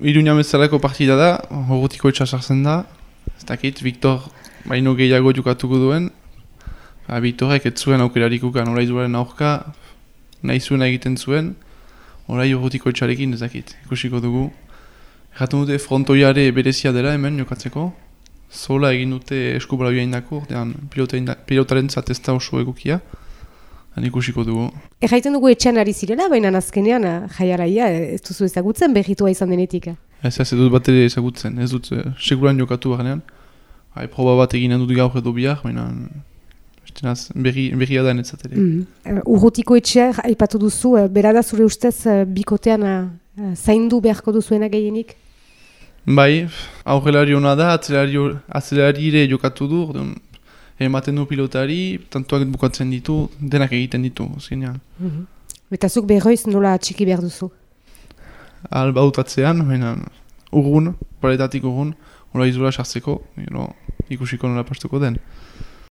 Iruña bezalako partida da, horretiko etxasartzen da. Ez dakit, Viktor baino gehiago jokatuko duen. Ba, Viktorek ez zuen aukerarik ukan, orai duaren aurka, nahi zuen egiten zuen. Orai horretiko etxarekin ez dakit, ikusiko dugu. Erraten dute frontoiare berezia dela hemen jokatzeko. Zola egin dute eskubalabia indako, ordean pilotaren zatezta oso egukia. Han ikusiko dugu. Erraiten dugu etxean ari zirela, baina azkenean eh, jaiaraia ez duzu ezagutzen behitua izan denetik. eh? Ez ez dut bat ere ezagutzen, ez dut eh, seguran jokatu barnean. Hai, proba bat eginen dut gaur edo bihar, baina estenaz, berri, berria da netzat ere. Mm. Uh, urrutiko etxea, aipatu duzu, uh, berada zure ustez uh, bikotean uh, uh, zaindu beharko duzuena gehienik? Bai, aurrelari hona da, atzelari, atzelari ere jokatu du, ematen du pilotari, tantuak bukatzen ditu, denak egiten ditu, azkenean. Mm Eta zuk berroiz nola txiki behar duzu? Alba utatzean, baina urrun, paletatik urrun, hola izula sartzeko, ikusiko nola pastuko den.